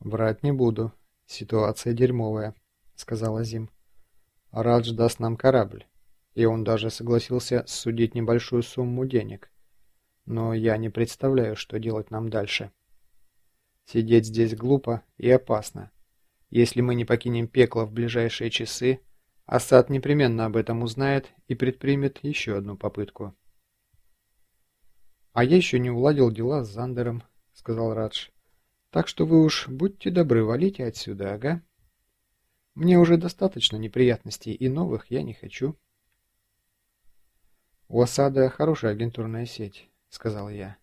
«Врать не буду. Ситуация дерьмовая», — сказал Азим. «Радж даст нам корабль, и он даже согласился судить небольшую сумму денег. Но я не представляю, что делать нам дальше. Сидеть здесь глупо и опасно. Если мы не покинем пекло в ближайшие часы, Асад непременно об этом узнает и предпримет еще одну попытку». «А я еще не уладил дела с Зандером», — сказал Радж. Так что вы уж будьте добры, валите отсюда, ага. Мне уже достаточно неприятностей, и новых я не хочу. У осада хорошая агентурная сеть, сказал я.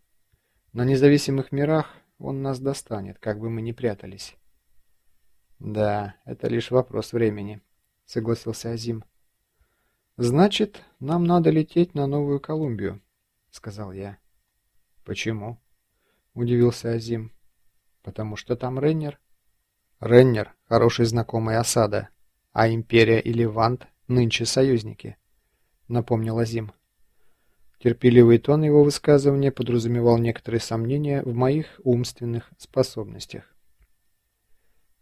На независимых мирах он нас достанет, как бы мы ни прятались. Да, это лишь вопрос времени, согласился Азим. Значит, нам надо лететь на Новую Колумбию, сказал я. Почему? удивился Азим. Потому что там Реннер. Реннер – хороший знакомый осада, а Империя и Левант нынче союзники, напомнил Азим. Терпеливый тон его высказывания подразумевал некоторые сомнения в моих умственных способностях.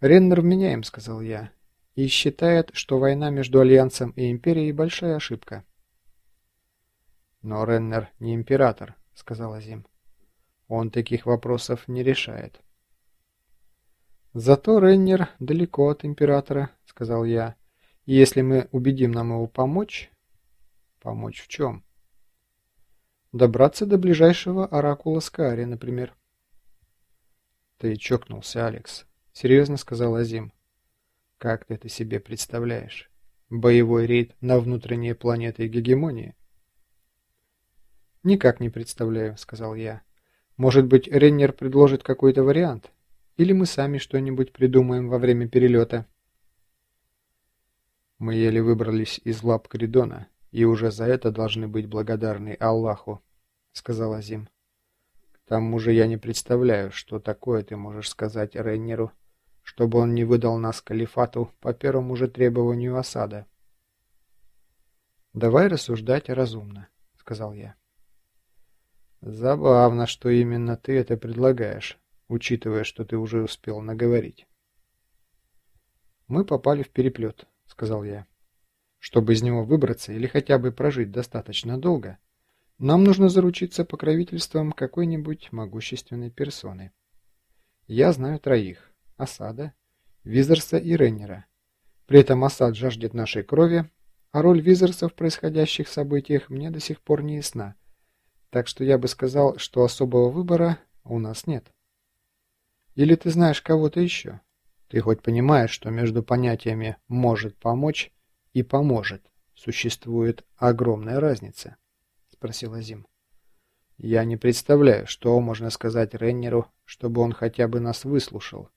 «Реннер вменяем», — сказал я, — «и считает, что война между Альянсом и Империей — большая ошибка». «Но Реннер не император», — сказал Азим. «Он таких вопросов не решает». «Зато Реннер далеко от императора», — сказал я. «И если мы убедим нам его помочь...» «Помочь в чем?» «Добраться до ближайшего оракула Скари, например». «Ты чокнулся, Алекс», — серьезно сказал Азим. «Как ты это себе представляешь? Боевой рейд на внутренние планеты гегемонии?» «Никак не представляю», — сказал я. «Может быть, Реннер предложит какой-то вариант?» Или мы сами что-нибудь придумаем во время перелета. Мы еле выбрались из лап Кридона, и уже за это должны быть благодарны Аллаху, сказал Азим. К тому же я не представляю, что такое ты можешь сказать Рейнеру, чтобы он не выдал нас калифату по первому же требованию осада. Давай рассуждать разумно, сказал я. Забавно, что именно ты это предлагаешь, учитывая, что ты уже успел наговорить. «Мы попали в переплет», — сказал я. «Чтобы из него выбраться или хотя бы прожить достаточно долго, нам нужно заручиться покровительством какой-нибудь могущественной персоны. Я знаю троих — Асада, Визерса и Реннера. При этом Асад жаждет нашей крови, а роль Визерса в происходящих событиях мне до сих пор не ясна, так что я бы сказал, что особого выбора у нас нет». Или ты знаешь кого-то еще? Ты хоть понимаешь, что между понятиями «может помочь» и «поможет» существует огромная разница? Спросил Азим. Я не представляю, что можно сказать Реннеру, чтобы он хотя бы нас выслушал.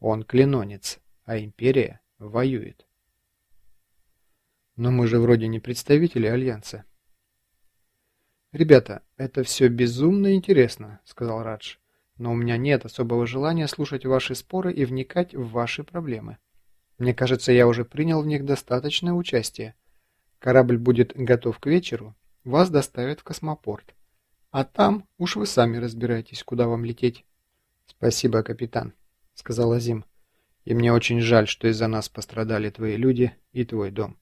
Он клинонец, а Империя воюет. Но мы же вроде не представители Альянса. «Ребята, это все безумно интересно», — сказал Радж но у меня нет особого желания слушать ваши споры и вникать в ваши проблемы. Мне кажется, я уже принял в них достаточное участие. Корабль будет готов к вечеру, вас доставят в космопорт. А там уж вы сами разбираетесь, куда вам лететь. Спасибо, капитан, сказал Азим. И мне очень жаль, что из-за нас пострадали твои люди и твой дом.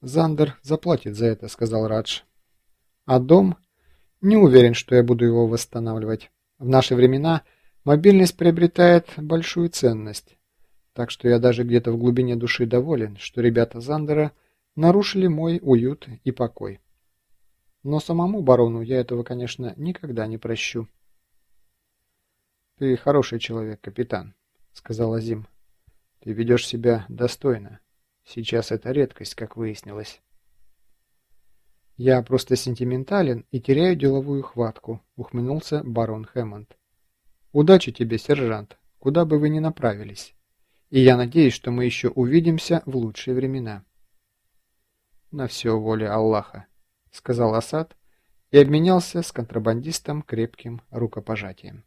Зандер заплатит за это, сказал Радж. А дом не уверен, что я буду его восстанавливать. В наши времена мобильность приобретает большую ценность. Так что я даже где-то в глубине души доволен, что ребята Зандера нарушили мой уют и покой. Но самому барону я этого, конечно, никогда не прощу. «Ты хороший человек, капитан», — сказал Азим. «Ты ведешь себя достойно. Сейчас это редкость, как выяснилось». «Я просто сентиментален и теряю деловую хватку», — ухмыльнулся барон Хэммонд. «Удачи тебе, сержант, куда бы вы ни направились. И я надеюсь, что мы еще увидимся в лучшие времена». «На все воля Аллаха», — сказал Асад и обменялся с контрабандистом крепким рукопожатием.